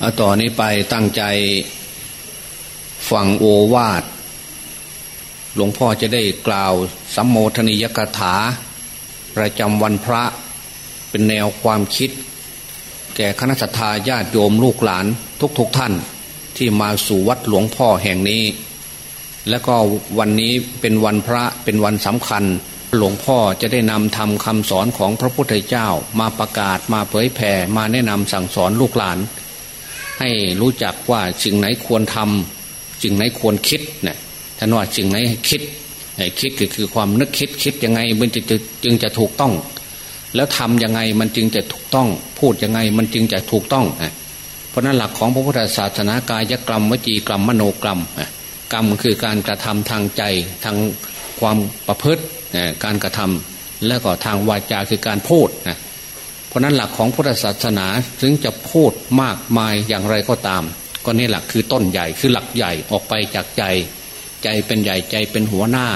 เอาต่อนนี้ไปตั้งใจฟังโอวาท หลวงพ่อจะได้กล่าวสัมโมทนิยกถา ประจำวันพระเป็นแนวความคิด แก่คณะสัตยาญาติโยมลูกหลานทุกๆทท่านที่มาสู่วัดหลวงพ่อแห่งนี้ และก็วันนี้เป็นวันพระเป็นวันสำคัญ หลวงพ่อจะได้นำทำคำสอนของพระพุทธเจ้ามาประกาศมาเผยแผ่มาแนะนำสั่งสอนลูกหลาน ให้รู้จักว่าสิ่งไหนควรทำสิ่งไหนควรคิดเนี่ยท่านว่าสิ่งไหนคิดให้คิดก็คือความนึกคิดคิดยังไงมันจะจึงจะถูกต้อง แล้วทำยังไงมันจึงจะถูกต้อง พูดยังไงมันจึงจะถูกต้องเพราะนั้นหลักของพระพุทธศาสนากายกรรมวจีกรรมมโนกรรมกรรมคือการกระทำทางใจทางความประพฤติการกระทำแล้วก็ทางวาจาคือการพูดนะเราะนั้นหลักของพุทธศาสนาถึงจะพูดมากมายอย่างไรก็ตาม ก็นี่หลักคือต้นใหญ่คือหลักใหญ่ออกไปจากใจ ใจเป็นใหญ่ใจเป็นหัวหน้า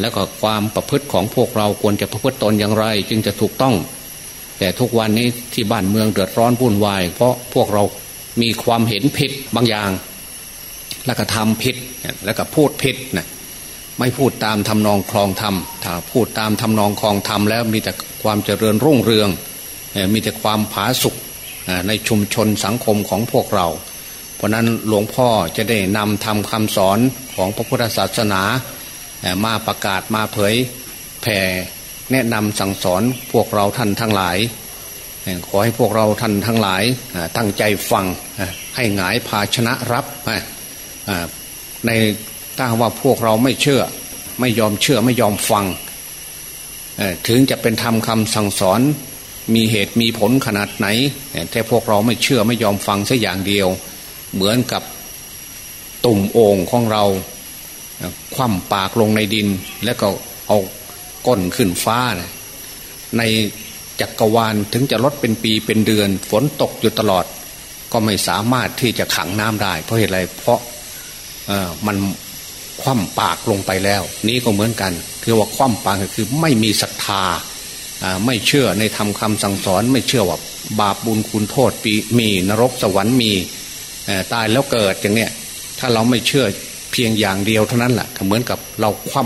แล้วก็ความประพฤติของพวกเราควรจะประพฤติตนอย่างไร จึงจะถูกต้อง แต่ทุกวันนี้ที่บ้านเมืองเดือดร้อนวุ่นวาย เพราะพวกเรามีความเห็นผิดบางอย่าง แล้วก็ทำผิดแล้วก็พูดผิดนะไม่พูดตามทำนองคลองธรรมถ้าพูดตามทำนองคลองธรรมแล้วมีแต่ความเจริญรุ่งเรือง มีแต่ความผาสุกในชุมชนสังคมของพวกเรา เพราะนั้นหลวงพ่อจะได้นำทำคำสอนของพระพุทธศาสนามาประกาศมาเผยแผ่แนะนำสั่งสอนพวกเราท่านทั้งหลาย ขอให้พวกเราท่านทั้งหลายตั้งใจฟังให้หงายภาชนะรับในถ้าว่าพวกเราไม่เชื่อไม่ยอมเชื่อไม่ยอมฟังถึงจะเป็นธรรมคำสั่งสอน มีเหตุมีผลขนาดไหน แต่พวกเราไม่เชื่อไม่ยอมฟังสัอย่างเดียว เหมือนกับตุ่มโอ่งของเรา คว่ำปากลงในดิน แล้วก็เอาก้นขึ้นฟ้า ในจักรวาลถึงจะลดเป็นปีเป็นเดือน ฝนตกอยู่ตลอด ก็ไม่สามารถที่จะขังน้ำได้ เพราะเหตุไรเพราะมันคว่ำปากลงไปแล้ว นี้ก็เหมือนกัน คือว่าคว่ำปากคือไม่มีศรัทธา ไม่เชื่อในธรรมคาสั่งสอนไม่เชื่อว่าบาปบุญคุณโทษปีมีนรกสวรรค์มีตายแล้วเกิดอย่างเนี้ยถ้าเราไม่เชื่อเพียงอย่างเดียวเท่านั้นแหละเหมือนกับเราคว่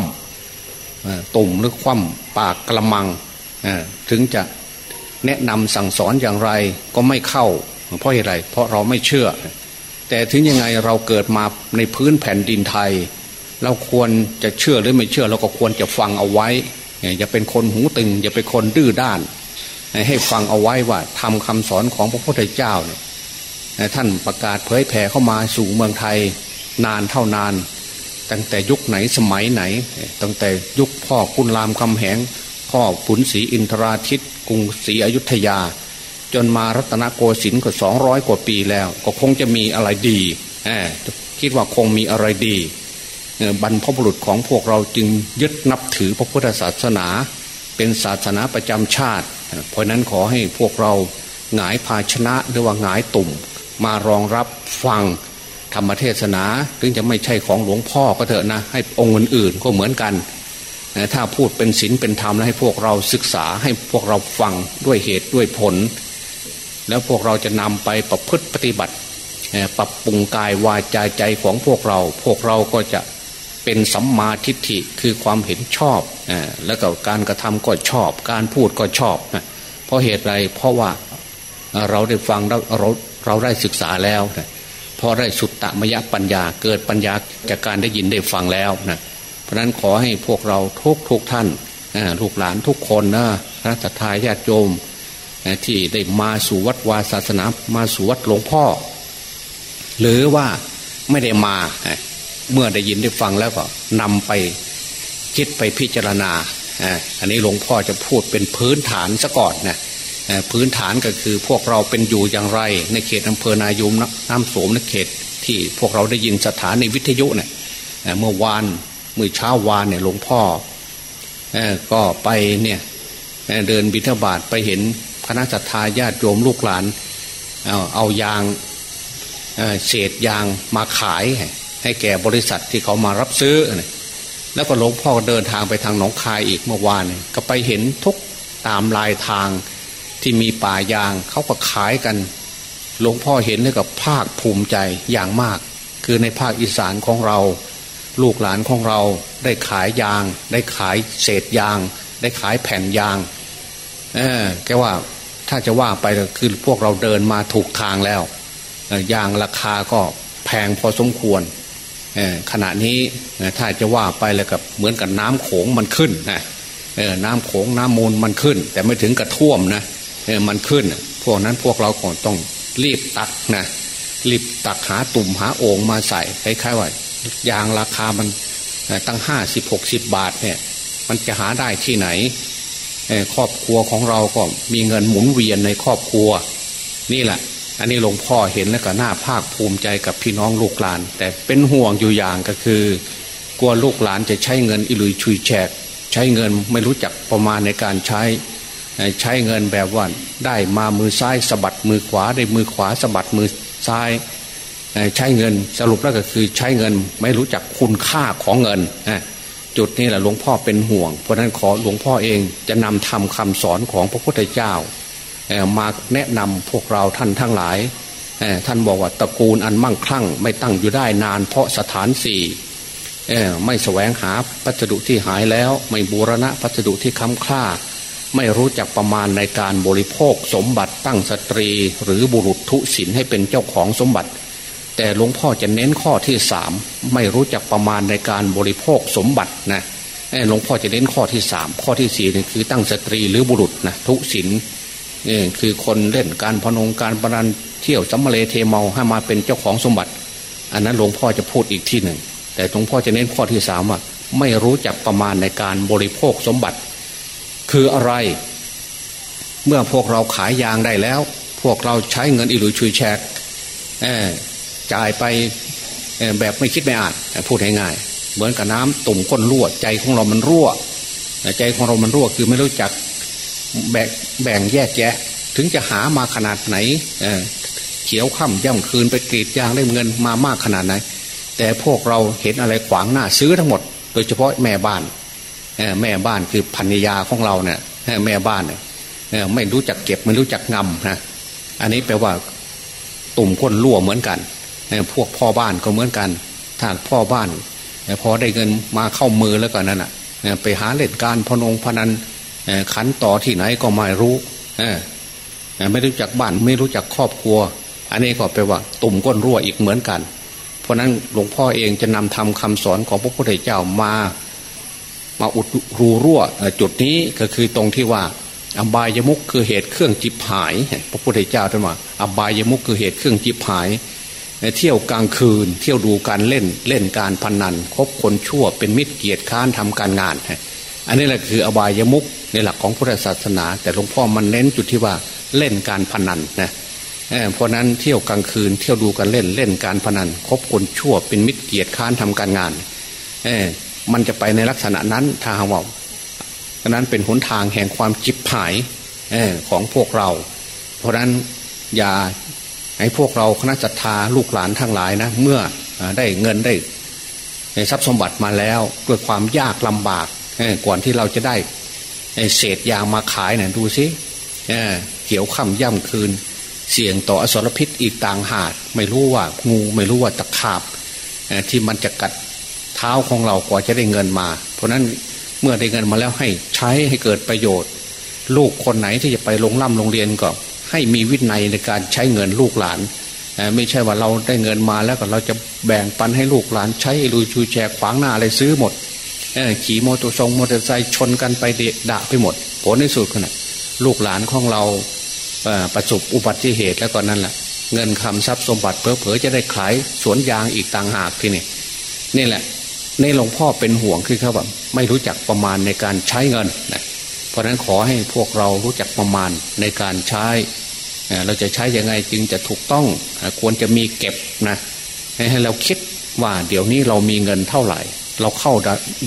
ำตุ่มหรือคว่ำปากกระมังถึงจะแนะนำสั่งสอนอย่างไรก็ไม่เข้า เพราะอะไร เพราะเราไม่เชื่อ แต่ถึงยังไงเราเกิดมาในพื้นแผ่นดินไทย เราควรจะเชื่อหรือไม่เชื่อเราก็ควรจะฟังเอาไว้ อย่าเป็นคนหูตึง อย่าเป็นคนดื้อด้าน ให้ฟังเอาไว้ว่าทำคำสอนของพระพุทธเจ้าเนี่ยท่านประกาศเผยแผ่เข้ามาสู่เมืองไทยนานเท่านาน ตั้งแต่ยุคไหนสมัยไหน ตั้งแต่ยุคพ่อคุณรามคำแหงพ่อขุนศรีอินทราทิตกรุงศรีอยุธยา จนมารัตนโกสินทร์ก็สองร้อยกว่าปีแล้ว ก็คงจะมีอะไรดีคิดว่าคงมีอะไรดี บรรพบุรุษของพวกเราจึงยึดนับถือพระพุทธศาสนา เป็นศาสนาประจำชาติ เพราะนั้นขอให้พวกเราหงายภาชนะหรือว่าหงายตุ่ม มารองรับฟังธรรมเทศนาถึงจะไม่ใช่ของหลวงพ่อก็เถอะนะ ให้องค์อื่นๆก็เหมือนกันถ้าพูดเป็นศีลเป็นธรรมแล้วให้พวกเราศึกษาให้พวกเราฟังด้วยเหตุด้วยผล แล้วพวกเราจะนำไปประพฤติปฏิบัติ ปรับปรุงกายวาจาใจของพวกเรา พวกเราก็จะ เป็นสัมมาทิฏฐิคือความเห็นชอบอแล้วก็การกระทำก็ชอบ การพูดก็ชอบนะเพราะเหตุไรเพราะว่าเราได้ฟังเราเราเราได้ศึกษาแล้วนะพอได้สุตตมยปัญญาเกิดปัญญาจากการได้ยินได้ฟังแล้วนะเพราะนั้นขอให้พวกเราทุกทุกท่านลูกหลานทุกคนนะพระสัทธาญาติโยมที่ได้มาสู่วัดวาศาสนามาสู่วัดหลวงพ่อ หรือว่าไม่ได้มา เมื่อได้ยินได้ฟังแล้วก็นำไปคิดไปพิจารณาอันนี้หลวงพ่อจะพูดเป็นพื้นฐานซะก่อนนะพื้นฐานก็คือพวกเราเป็นอยู่อย่างไร ในเขตอำเภอนายุมน้ำโสมในเขต ที่พวกเราได้ยินสถานีวิทยุเนี่ยเมื่อวานเมื่อเช้าวานเนี่ยหลวงพ่อก็ไปเนี่ยเดินบิณฑบาตไปเห็นคณะสัตยาญาติโยมลูกหลาน เอาเอายางเศษยางมาขาย ให้แก่บริษัทที่เขามารับซื้อ แล้วก็หลวงพ่อเดินทางไปทางหนองคายอีกเมื่อวานก็ไปเห็นทุกตามลายทางที่มีป่ายางเขาก็ขายกัน หลวงพ่อเห็นแล้วกับภาคภูมิใจอย่างมาก คือในภาคอีสานของเรา ลูกหลานของเราได้ขายยาง ได้ขายเศษยาง ได้ขายแผ่นยาง เออแกว่าถ้าจะว่าไปคือพวกเราเดินมาถูกทางแล้วยางราคาก็แพงพอสมควร ขณะนี้ถ้าจะว่าไปแล้วกับเหมือนกับน้ำโขงมันขึ้นนะน้ำโขงน้ำมูลมันขึ้น แต่ไม่ถึงกระท่วมนะมันขึ้น พวกนั้นพวกเราก็ต้องรีบตักนะรีบตักหาตุ่มหาโอ่งมาใส่คล้ายๆว่ายางราคามันตั้งห้าสิบหกสิบบาทเนี่ย มันจะหาได้ที่ไหนครอบครัวของเราก็มีเงินหมุนเวียนในครอบครัว นี่แหละ อันนี้หลวงพ่อเห็นแล้วก็น่าภาคภูมิใจกับพี่น้องลูกหลาน แต่เป็นห่วงอยู่อย่างก็คือกลัวลูกหลานจะใช้เงินอิลุยชุยแฉกใช้เงินไม่รู้จักประมาณในการใช้ใช้เงินแบบว่าได้มามือซ้ายสะบัดมือขวาได้มือขวาสะบัดมือซ้ายใช้เงินสรุปแล้วก็คือใช้เงินไม่รู้จักคุณค่าของเงิน จุดนี้แหละหลวงพ่อเป็นห่วง เพราะนั้นขอหลวงพ่อเองจะนำทำคำสอนของพระพุทธเจ้า มาแนะนำพวกเราท่านทั้งหลาย ท่านบอกว่าตระกูลอันมั่งคั่ง ไม่ตั้งอยู่ได้นานเพราะสถานสี่ไม่แสวงหาพัสดุที่หายแล้ว ไม่บูรณะพัสดุที่ค้ำค่า ไม่รู้จักประมาณในการบริโภคสมบัติตั้งสตรี หรือบุรุษทุศินให้เป็นเจ้าของสมบัติ แต่หลวงพ่อจะเน้นข้อที่สามไม่รู้จักประมาณในการบริโภคสมบัตินะหลวงพ่อจะเน้นข้อที่สามข้อที่สี่นี่คือตั้งสตรีหรือบุรุษนะทุศิน คือคนเล่นการพนงการปรันเที่ยวสัมมาเลเทเมาให้มาเป็นเจ้าของสมบัติ อันนั้นหลวงพ่อจะพูดอีกที่หนึ่ง แต่หลวงพ่อจะเน้นข้อที่สามว่าไม่รู้จักประมาณในการบริโภคสมบัติ คืออะไร เมื่อพวกเราขายยางได้แล้ว พวกเราใช้เงินอิหลุยชุยแชกจ่ายไปแบบไม่คิดไม่อ่านพูดง่ายๆเหมือนกับน้ำตุ่มก้นรั่วใจของเรามันรั่ว ใจของเรามันรั่วคือไม่รู้จัก แบ่งแบ่งแยกแยะ ถึงจะหามาขนาดไหนเขียวค่ำย่ำคืนไปกรีดยางได้เงินมามากขนาดไหน แต่พวกเราเห็นอะไรขวางหน้าซื้อทั้งหมด โดยเฉพาะแม่บ้านแม่บ้านคือพันยาของเราเนี่ยแม่บ้านเนี่ยไม่รู้จักเก็บไม่รู้จักงำนะอันนี้แปลว่าตุ่มก้นรั่วเหมือนกันพวกพ่อบ้านก็เหมือนกันถ้าพ่อบ้านพอได้เงินมาเข้ามือแล้วก็นั่นอะไปหาเล่นการพนงพนัน ขันต่อที่ไหนก็ไม่รู้ไม่รู้จักบ้านไม่รู้จักครอบครัว อันนี้ก็แปลว่า ตุ่มก้นรั่วอีกเหมือนกัน เพราะนั้นหลวงพ่อเองจะนำทำคำสอนของพระพุทธเจ้ามา มาอุดรูรั่วจุดนี้ก็คือตรงที่ว่า อบายมุกคือเหตุเครื่องจิบหาย พระพุทธเจ้าท่านว่าอบายมุกคือเหตุเครื่องจิบหายเที่ยวกลางคืน เที่ยวดูการเล่นเล่นการพนันคบคนชั่วเป็นมิตรเกียรติค้านทำการงาน อันนี้แหละคืออบายมุกในหลักของพุทธศาสนา แต่หลวงพ่อมันเน้นจุดที่ว่าเล่นการพนันนะเพราะนั้นเที่ยวกลางคืนเที่ยวดูการเล่นเล่นการพนันคบคนชั่วเป็นมิตรเกียรติค้านทำการงานมันจะไปในลักษณะนั้นถ้าว่าดังนั้นเป็นหนทางแห่งความจิบหายของพวกเรา เพราะนั้นอย่าให้พวกเราคณะจัตตาลูกหลานทั้งหลายนะเมื่อได้เงินได้ทรัพย์สมบัติมาแล้วด้วยความยากลำบาก ก่อนที่เราจะได้เศษยางมาขายเนะ่ะดูสิเขียวค่ำย่ำคืน เสี่ยงต่ออสรพิษอีกต่างหากไม่รู้ว่างูไม่รู้ว่าตะขาบที่มันจะกัดเท้าของเรากว่าจะได้เงินมา เพราะนั้นเมื่อได้เงินมาแล้วให้ใช้ให้เกิดประโยชน์ ลูกคนไหนที่จะไปลงล่ำโรงเรียนก็ ให้มีวินัยในการใช้เงินลูกหลานไม่ใช่ว่าเราได้เงินมาแล้วก็เราจะแบ่งปันให้ลูกหลานใช้ลุยชูแชร์ขวางหน้าอะไรซื้อหมด ขี่มอเตอร์ทรงมอเตอร์ไซค์ชนกันไปเดะดะไปหมด ผลในสุดขนาดลูกหลานของเราประสบอุบัติเหตุแล้วก็นั่นแหละเงินคำทรัพย์สมบัติเพอเพอจะได้ขายสวนยางอีกต่างหากทีนี่นี่แหละ ในหลวงพ่อเป็นห่วงคือเขาแบบไม่รู้จักประมาณในการใช้เงินนะเพราะนั้นขอให้พวกเรารู้จักประมาณในการใช้ เราจะใช้ยังไงจึงจะถูกต้องควรจะมีเก็บนะให้เราคิดว่าเดี๋ยวนี้เรามีเงินเท่าไหร่ เราเข้า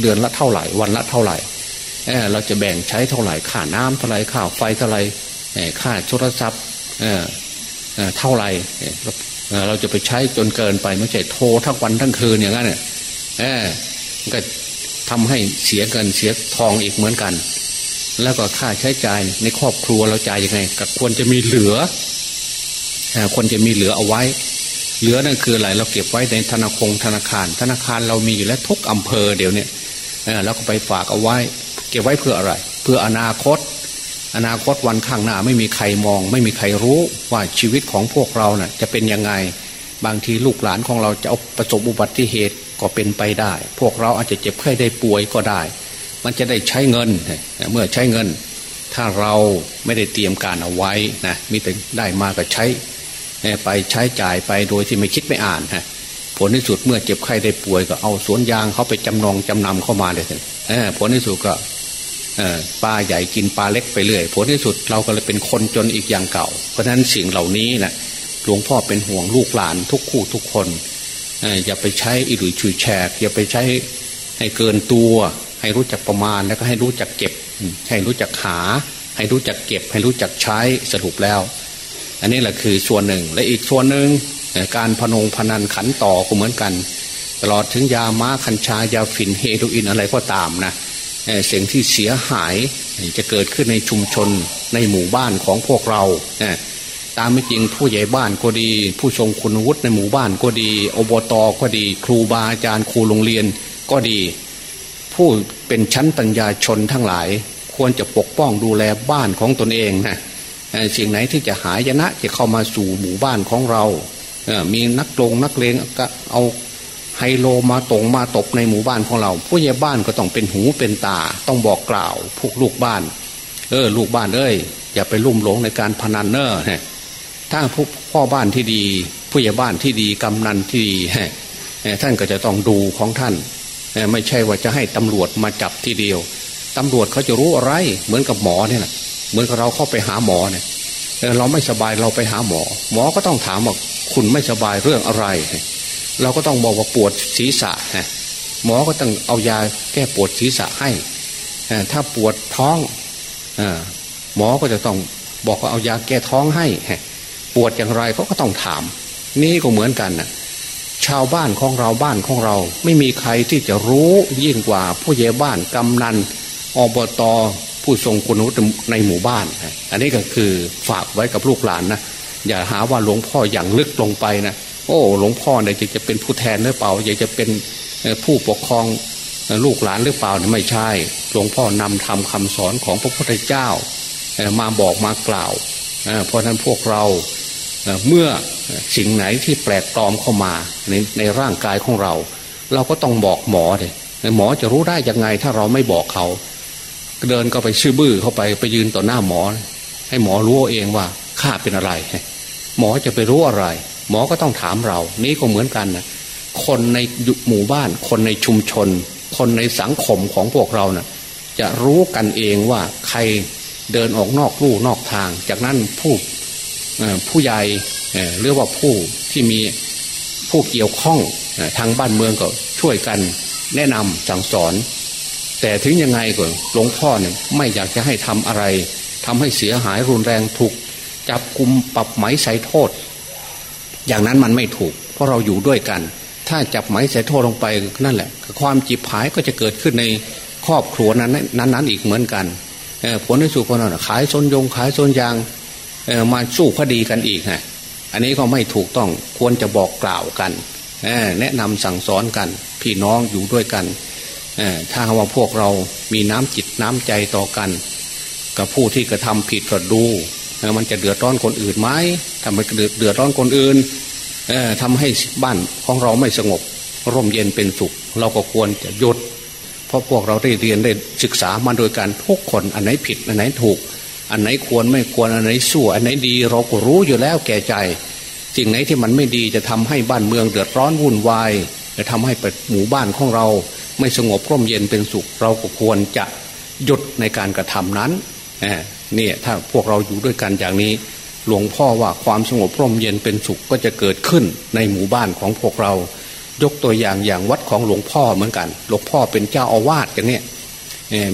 เดือนละเท่าไหร่ วันละเท่าไหร่เราจะแบ่งใช้เท่าไหร่ค่าน้ำเท่าไหร่ค่าไฟเท่าไหร่ค่าโทรศัพท์เท่าไหร่เราจะไปใช้จนเกินไปไม่ใช่โทรทั้งวันทั้งคืนอย่างนั้นเนี่ยก็ทำให้เสียเงินเสียทองอีกเหมือนกัน แล้วก็ค่าใช้จ่ายในครอบครัวเราจ่ายยังไงก็ควรจะมีเหลือคนจะมีเหลือเอาไว้ เหลือนั่นคืออะไรเราเก็บไว้ในธนาคงธนาคาร ธนาคารเรามีอยู่แล้วทุกอำเภอเดี๋ยวนี้แล้วก็ไปฝากเอาไว้ เก็บไว้เพื่ออะไร เพื่ออนาคต อนาคตวันข้างหน้าไม่มีใครมอง ไม่มีใครรู้ว่าชีวิตของพวกเราเนะ่ะจะเป็นยังไงบางทีลูกหลานของเราจะเอาประสบอุบัติเหตุก็เป็นไปได้ พวกเราอาจจะเจ็บไข้ได้ป่วยก็ได้ มันจะได้ใช้เงิน เมื่อใช้เงิน ถ้าเราไม่ได้เตรียมการเอาไว้นะมีแต่ได้มาก็ใช้ ไปใช้จ่ายไปโดยที่ไม่คิดไม่อ่านฮะผลที่สุดเมื่อเจ็บไข้ได้ป่วยก็เอาสวนยางเขาไปจำนองจำนำเข้ามาเลยผลที่สุดก็ปลาใหญ่กินปลาเล็กไปเรื่อยผลที่สุดเราก็เลยเป็นคนจนอีกอย่างเก่า เพราะฉะนั้นสิ่งเหล่านี้นะหลวงพ่อเป็นห่วงลูกหลานทุกคู่ทุกคนอย่าไปใช้อิรุยชุยแฉกอย่าไปใช้ให้เกินตัว ให้รู้จักประมาณแล้วก็ให้รู้จักเก็บ ให้รู้จักหา ให้รู้จักเก็บ ให้รู้จักใช้สรุปแล้ว อันนี้แหละคือส่วนหนึ่ง และอีกส่วนหนึ่งการพนงพนันขันต่อก็เหมือนกัน ตลอดถึงยาม้าคัญชายาฝิ่นเฮโรอีนอะไรก็ตามนะเสิ่งที่เสียหายจะเกิดขึ้นในชุมชนในหมู่บ้านของพวกเราตามไม่จริงผู้ใหญ่บ้านก็ดี ผู้ทรงคุณวุฒิในหมู่บ้านก็ดี อบตก็ดี ครูบาอาจารย์ครูโรงเรียนก็ดี ผู้เป็นชั้นปัญญาชนทั้งหลาย ควรจะปกป้องดูแลบ้านของตนเองนะ สิ่งไหนที่จะหายนะจะเข้ามาสู่หมู่บ้านของเรามีนักลงนักเลงก็เอาไฮโลมาตรงมาตบในหมู่บ้านของเรา ผู้ใหญ่บ้านก็ต้องเป็นหูเป็นตา ต้องบอกกล่าว พวกลูกบ้าน เออ ลูกบ้านเอ้ยอย่าไปลุ่มหลงในการพนันเนอร์ถ้าผู้พ่อบ้านที่ดี ผู้ใหญ่บ้านที่ดีกำนันที่ดีท่านก็จะต้องดูของท่านไม่ใช่ว่าจะให้ตำรวจมาจับทีเดียวตำรวจเขาจะรู้อะไรเหมือนกับหมอเนี่ยแหละ เหมือนกับเราเข้าไปหาหมอเนี่ยเราไม่สบายเราไปหาหมอ หมอก็ต้องถามว่าคุณไม่สบายเรื่องอะไร เราก็ต้องบอกว่าปวดศีรษะหมอก็ต้องเอายาแก้ปวดศีรษะให้ถ้าปวดท้องหมอก็จะต้องบอกว่าเอายาแก้ท้องให้ ปวดอย่างไรเขาก็ต้องถาม นี่ก็เหมือนกันนะชาวบ้านของเราบ้านของเรา ไม่มีใครที่จะรู้ยิ่งกว่าผู้ใหญ่บ้านกำนันอบต ผู้ทรงคุณวุฒิในหมู่บ้าน อันนี้ก็คือฝากไว้กับลูกหลานนะอย่าหาว่าหลวงพ่ออย่างลึกลงไปนะโอ้หลวงพ่อเนี่ยจะเป็นผู้แทนหรือเปล่าอยากจะเป็นผู้ปกครองลูกหลานหรือเปล่านี่ไม่ใช่ หลวงพ่อนำทำคำสอนของพระพุทธเจ้า มาบอกมากล่าวเพราะนั้นพวกเราเมื่อสิ่งไหนที่แปลกปลอมเข้ามาในในร่างกายของเรา เราก็ต้องบอกหมอเลยหมอจะรู้ได้ยังไงถ้าเราไม่บอกเขา เดินก็ไปชื่อบื้อเข้าไปไปยืนต่อหน้าหมอ ให้หมอรู้เองว่าข้าเป็นอะไร หมอจะไปรู้อะไร หมอก็ต้องถามเรา นี่ก็เหมือนกันนะคนในหมู่บ้าน คนในชุมชน คนในสังคมของพวกเรานะ่ะจะรู้กันเองว่าใครเดินออกนอกลู่นอกทาง จากนั้นผู้ผู้ใหญ่หรือว่าผู้ที่มีผู้เกี่ยวข้องทางบ้านเมืองก็ช่วยกันแนะนำสั่งสอน แต่ถึงยังไงก็หลวงพ่อเนี่ยไม่อยากจะให้ทำอะไรทำให้เสียหายรุนแรงถูกจับกุมปรับไหมใส่โทษ อย่างนั้นมันไม่ถูก เพราะเราอยู่ด้วยกัน ถ้าจับไหมใส่โทษลงไปนั่นแหละ ความจีบหายก็จะเกิดขึ้นในครอบครัวนั้นนั้นนั้นอีกเหมือนกันผลในสุดคนนั้นขายซนยงขายซนยางมาสู้คดีกันอีกฮะอันนี้ก็ไม่ถูกต้องควรจะบอกกล่าวกันแนะนำสั่งสอนกัน พี่น้องอยู่ด้วยกัน ถ้าว่าพวกเรามีน้ำจิตน้ำใจต่อกัน กับผู้ที่กระทำผิดก็ดูมันจะเดือดร้อนคนอื่นไหมทำให้เดือดร้อนคนอื่นทำให้บ้านของเราไม่สงบ ร่มเย็นเป็นสุข เราก็ควรจะหยุด เพราะพวกเราได้เรียนได้ศึกษามาโดยการทุกคนอันไหนผิดอันไหนถูก อันไหนควรไม่ควรอันไหนสู้อันไหนดีเราก็รู้อยู่แล้วแก่ใจสิ่งไหนที่มันไม่ดีจะทำให้บ้านเมืองเดือดร้อนวุ่นวายจะทำให้หมู่บ้านของเรา ไม่สงบร่มเย็นเป็นสุข เราก็ควรจะหยุดในการกระทำนั้นเนี่ยถ้าพวกเราอยู่ด้วยกันอย่างนี้ หลวงพ่อว่าความสงบร่มเย็นเป็นสุขก็จะเกิดขึ้นในหมู่บ้านของพวกเรา ยกตัวอย่างอย่างวัดของหลวงพ่อเหมือนกัน หลวงพ่อเป็นเจ้าอาวาสอย่างเนี้ย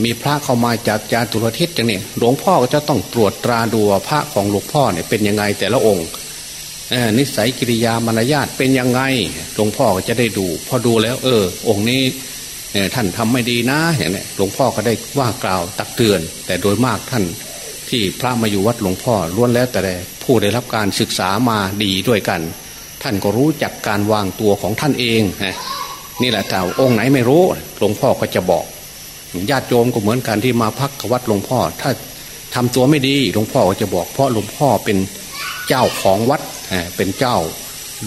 มีพระเข้ามาจากจาตุรทิศอย่างนี้หลวงพ่อก็จะต้องตรวจตราดูพระของหลวงพ่อเนี่ยเป็นยังไงแต่ละองค์นิสัยกิริยามารยาทเป็นยังไงหลวงพ่อก็จะได้ดู พอดูแล้ว เออ องค์นี้ ท่านทำไม่ดีนะอย่างนี้หลวงพ่อก็ได้ว่ากล่าวตักเตือน แต่โดยมากท่านที่พระมาอยู่วัดหลวงพ่อล้วนแล้วแต่ผผู้ได้รับการศึกษามาดีด้วยกัน ท่านก็รู้จักการวางตัวของท่านเองนี่แหละแต่องค์ไหนไม่รู้หลวงพ่อก็จะบอกญาติโยมก็เหมือนกันที่มาพักวัดหลวงพ่อ ถ้าทำตัวไม่ดีหลวงพ่อก็จะบอก เพราะหลวงพ่อเป็นเจ้าของวัดเป็นเจ้า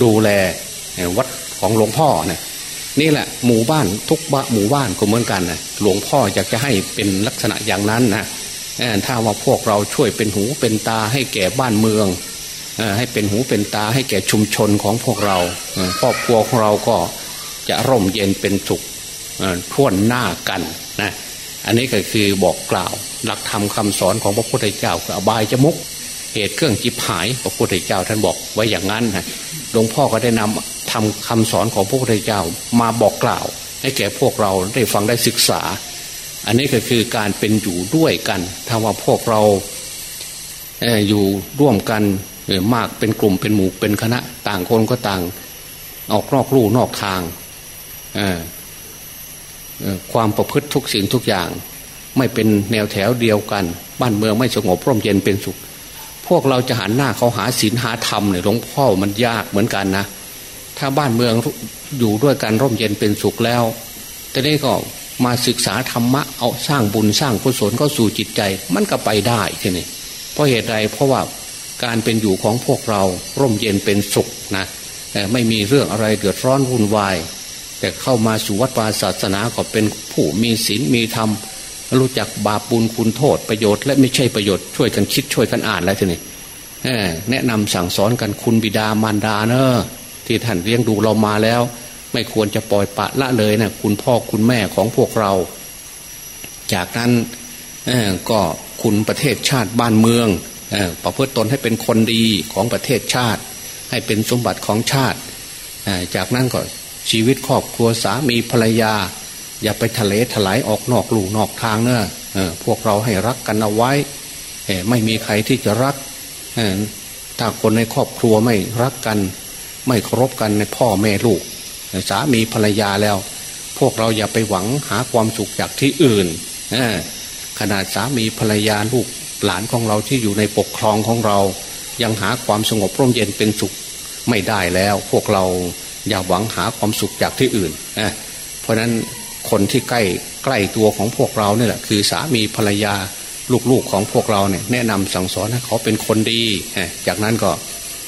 ดูแลวัดของหลวงพ่อเนี่ย นี่แหละหมู่บ้านทุกบ้านหมู่บ้านก็เหมือนกันนะหลวงพ่ออยากจะให้เป็นลักษณะอย่างนั้นนะถ้าว่าพวกเราช่วยเป็นหูเป็นตาให้แก่บ้านเมืองให้เป็นหูเป็นตาให้แก่ชุมชนของพวกเราครอบครัวของเราก็จะร่มเย็นเป็นสุขท่วนหน้ากันนะอันนี้ก็คือบอกกล่าวหลักธรรมคาสอนของพระพุทธเจ้าคืออบายจมุก เหตุเครื่องจิบหาย พระพุทธเจ้าท่านบอกไว้อย่างนั้นนะหลวงพ่อก็ได้นำทำคำสอนของพระพุทธเจ้ามาบอกกล่าว ให้แก่พวกเราได้ฟังได้ศึกษา อันนี้ก็คือการเป็นอยู่ด้วยกัน ถ้าว่าพวกเราอยู่ร่วมกันมากเป็นกลุ่มเป็นหมู่เป็นคณะต่างคนก็ต่าง ออกนอกลู่นอกทางความประพฤติทุกสิ่งทุกอย่าง ไม่เป็นแนวแถวเดียวกัน บ้านเมืองไม่สงบร่มเย็นเป็นสุข วกเราจะหันหน้าเขาหาศีลหาธรรมเนี่ยหลวงพ่อมันยากเหมือนกันนะ ถ้าบ้านเมืองอยู่ด้วยกันร่มเย็นเป็นสุขแล้วแต่นี้ก็มาศึกษาธรรมะเอาสร้างบุญสร้างกุศลเข้าสู่จิตใจ มันก็ไปได้ทีนี้เพราะเหตุใดเพราะว่าการเป็นอยู่ของพวกเราร่มเย็นเป็นสุขนะไม่มีเรื่องอะไรเดือดร้อนวุ่นวาย แต่เข้ามาสู่วัดวาศาสนาก็เป็นผู้มีศีลมีธรรม รู้จักบาปบุญคุณโทษประโยชน์ และไม่ใช่ประโยชน์ช่วยกันคิดช่วยกันอ่านแล้วทีนี้แนะนำสั่งสอนกันคุณบิดามารดาเนอะที่ท่านเลี้ยงดูเรามาแล้ว ไม่ควรจะปล่อยปะละเลยนะคุณพ่อคุณแม่ของพวกเรา จากนั้นก็คุณประเทศชาติบ้านเมืองประพฤติตนให้เป็นคนดีของประเทศชาติ ให้เป็นสมบัติของชาติ จากนั้นก็ชีวิตครอบครัวสามีภรรยา อย่าไปทะเลถลายออกนอกลู่นอกทางเนอะพวกเราให้รักกันเอาไว้ไม่มีใครที่จะรักถ้าคนในครอบครัวไม่รักกัน ไม่เคารพกันในพ่อแม่ลูกสามีภรรยาแล้ว พวกเราอย่าไปหวังหาความสุขจากที่อื่นขนาดสามีภรรยาลูกหลานของเราที่อยู่ในปกครองของเรา ยังหาความสงบร่มเย็นเป็นสุขไม่ได้แล้ว พวกเราอย่าหวังหาความสุขจากที่อื่นเพราะนั้น คนที่ใกล้ใกล้ตัวของพวกเราเนี่ยแหละคือสามีภรรยาลูกๆของพวกเราเนี่ยแนะนำสั่งสอนให้เขาเป็นคนดี จากนั้นก็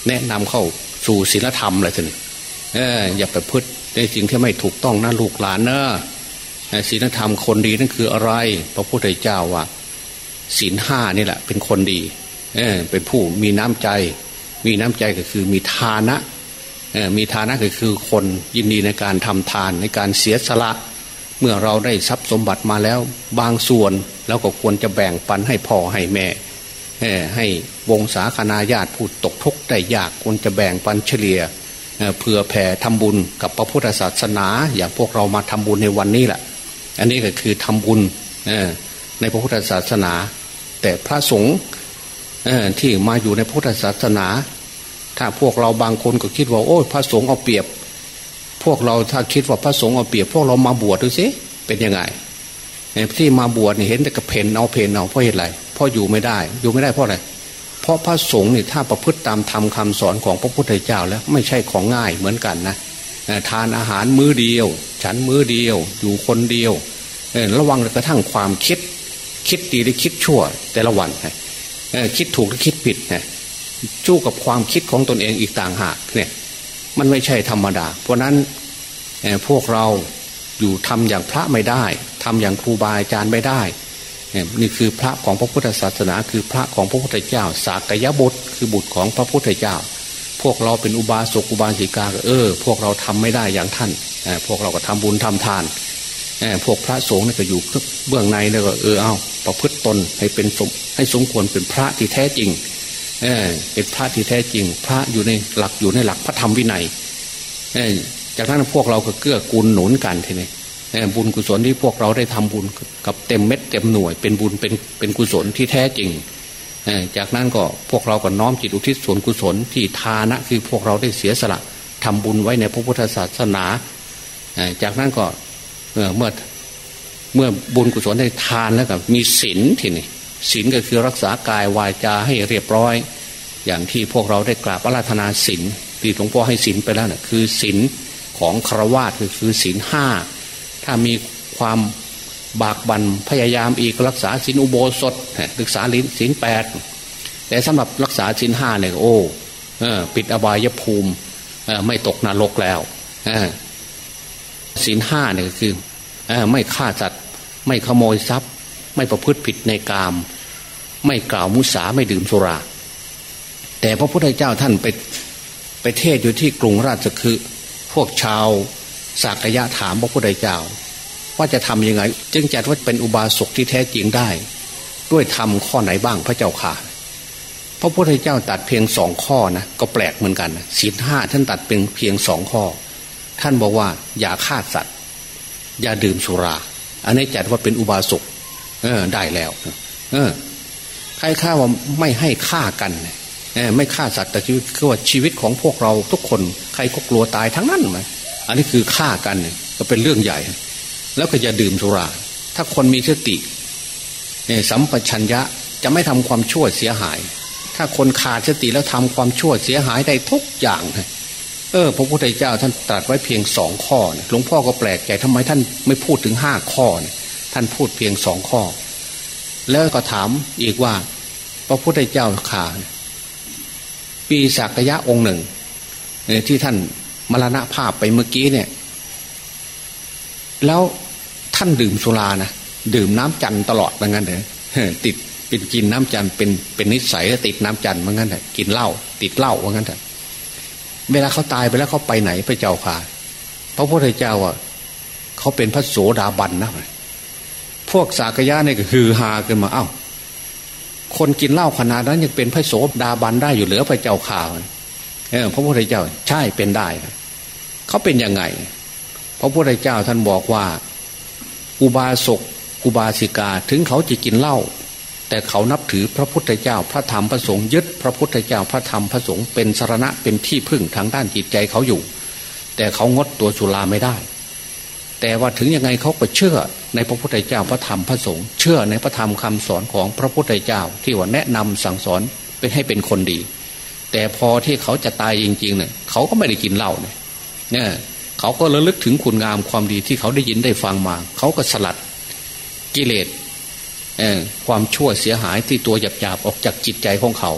แนะนำเข้าสู่ศีลธรรมเลยท่านอย่าไปพึ่ในสิ่งที่ไม่ถูกต้องนะลูกหลานเนอะศีลธรรมคนดีนั่นคืออะไร พระพุทธเจ้าว่าศีลห้านี่แหละ เป็นคนดีเออเป็นผู้มีน้ำใจ มีน้ำใจก็คือมีทานะมีฐานะก็คือคนยินดีในการทำทานในการเสียสละ เมื่อเราได้ทรัพย์สมบัติมาแล้ว บางส่วนแล้วก็ควรจะแบ่งปันให้พ่อให้แม่ให้วงศาคณาญาติผู้ตกทุกข์ได้ยากควรจะแบ่งปันเฉลี่ยเพื่อแผ่ทำบุญกับพระพุทธศาสนา อย่างพวกเรามาทำบุญในวันนี้แหละอันนี้ก็คือทำบุญในพระพุทธศาสนา แต่พระสงฆ์ที่มาอยู่ในพุทธศาสนา ถ้าพวกเราบางคนก็คิดว่าโอ้ยพระสงฆ์เอาเปรียบ พวกเราถ้าคิดว่าพระสงฆ์เอาเปรียบพวกเรามาบวชดูสิเป็นยังไงที่มาบวชเห็นแต่กระเพนเอาเพนเอาเพราะเหตุไรเพราะอยู่ไม่ได้ อยู่ไม่ได้เพราะอะไรเพราะพระสงฆ์นี่ถ้าประพฤติตามธรรมคาสอนของพระพุทธเจ้าแล้วไม่ใช่ของง่ายเหมือนกันนะทานอาหารมื้อเดียว ฉันมื้อเดียว อยู่คนเดียวระวังกระทั่งความคิด คิดดีหรือคิดชั่ว แต่ละวันคิดถูกหรือคิดผิดนะจู้กับความคิดของตนเองอีกต่างหากเนี่ย มันไม่ใช่ธรรมดา เพราะนั้นพวกเราอยู่ทำอย่างพระไม่ได้ทำอย่างครูบาอาจารย์ไม่ได้นี่คือพระของพระพุทธศาสนา คือพระของพระพุทธเจ้า สากยบุตร คือบุตรของพระพุทธเจ้า พวกเราเป็นอุบาสกอุบาสิกาเออ พวกเราทำไม่ได้อย่างท่านพวกเราก็ทำบุญทำทานพวกพระสงฆ์นี่ก็อยู่เบื้องในแล้วก็เออเอาประพฤติตนให้เป็นสมให้สมควรเป็นพระที่แท้จริง เออเป็นพระที่แท้จริง พระอยู่ในหลักอยู่ในหลักพระธรรมวินัยเออจากนั้นพวกเราก็เกื้อกูลหนุนกันทีนี้บุญกุศลที่พวกเราได้ทำบุญกับเต็มเม็ดเต็มหน่วย เป็นบุญเป็นเป็นกุศลที่แท้จริงจากนั้นก็พวกเราก็น้อมจิตอุทิศส่วนกุศลที่ทานะคือพวกเราได้เสียสละทำบุญไว้ในพระพุทธศาสนาจากนั้นก็เมื่อเมื่อบุญกุศลได้ทานแล้วก็มีศีลทีนี้ศีลก็คือรักษากายวาจาให้เรียบร้อย อย่างที่พวกเราได้กราบอาราธนาศีลที่หลวงพ่อให้ศีลไปแล้วนะ่ะคือศีลของครวาสคือคือศีลห้าถ้ามีความบากบันพยายามอีกรักษาศีลอุโบสถศึกษาศีลแปดแต่สำหรับรักษาศีลห้าเนี่ยโอ้ปิดอบายภูมิไม่ตกนรกแล้วศีลห้าเนี่ยคือไม่ฆ่าสัตว์ไม่ขโมยทรัพย์ ไม่ประพฤติผิดในกาม ไม่กล่าวมุสาไม่ดื่มสุรา แต่พระพุทธเจ้าท่านไปไปเทศอยู่ที่กรุงราชคือ พวกชาวสากยะถามพระพุทธเจ้า ว่าจะทำยังไง จึงจัดว่าเป็นอุบาสกที่แท้จริงได้ ด้วยทำข้อไหนบ้างพระเจ้าค่ะ พระพุทธเจ้าตัดเพียงสองข้อนะก็แปลกเหมือนกันศีลห้าท่านตัดเป็นเพียงสองข้อ ท่านบอกว่าอย่าฆ่าสัตว์ อย่าดื่มสุรา อันนี้จัดว่าเป็นอุบาสกเออได้แล้ว เออใครฆ่าว่าไม่ให้ฆ่ากัน ไม่ฆ่าสัตว์แต่ชีวิตคือว่าชีวิตของพวกเราทุกคนใครก็กลัวตายทั้งนั้นไหมอันนี้คือฆ่ากันก็เป็นเรื่องใหญ่ แล้วก็อย่าดื่มสุรา ถ้าคนมีสติสัมปชัญญะจะไม่ทำความชั่วเสียหาย ถ้าคนขาดสติแล้วทำความชั่วเสียหายได้ทุกอย่างเออพระพุทธเจ้าท่านตรัสไว้เพียงสองข้อหลวงพ่อก็แปลกใจทำไมท่านไม่พูดถึงห้าข้อท่านพูดเพียงสองข้อ แล้วก็ถามอีกว่า พระพุทธเจ้าขา ปีศักยะองค์หนึ่งที่ท่านมรณภาพไปเมื่อกี้เนี่ย แล้วท่านดื่มสุรานะดื่มน้ำจันตลอดเหมือนกันเลยติดเป็นกินน้ำจันเป็นเป็นนิสัยติดน้ำจันเหมือนกันเลยกินเหล้าติดเหล้าเหมือนกันเลยเวลาเขาตายไปแล้วเขาไปไหนพระเจ้าค่ะพระพุทธเจ้าอะเขาเป็นพระโสดาบันนะพวกสากยะเนี่ยก็คือฮาขึ้นมา เอ้า คนกินเหล้าขนาดนั้นยังเป็นพระโสดาบันได้อยู่เหลือพระเจ้าข่าวเออพระพุทธเจ้าใช่เป็นได้ เขาเป็นยังไง พระพุทธเจ้าท่านบอกว่าอุบาสกอุบาสิกาถึงเขาจะกินเหล้าแต่เขานับถือพระพุทธเจ้า พระธรรมพระสงฆ์ยึดพระพุทธเจ้าพระธรรมพระสงฆ์เป็นสารณะเป็นที่พึ่งทางด้านจิตใจเขาอยู่ แต่เขางดตัวสุราไม่ได้ แต่ว่าถึงยังไงเขาก็เชื่อในพระพุทธเจ้าพระธรรมพระสงฆ์เชื่อในพระธรรมคำสอนของพระพุทธเจ้า ที่ว่าแนะนำสั่งสอนเป็นให้เป็นคนดี แต่พอที่เขาจะตายจริงๆเนี่ยเขาก็ไม่ได้กินเหล้าเนี่ยเนี่ยเขาก็ระลึกถึงคุณงามความดีที่เขาได้ยินได้ฟังมา เขาก็สลัดกิเลสความชั่วเสียหายที่ตัวหยาบๆออกจากจิตใจของเขา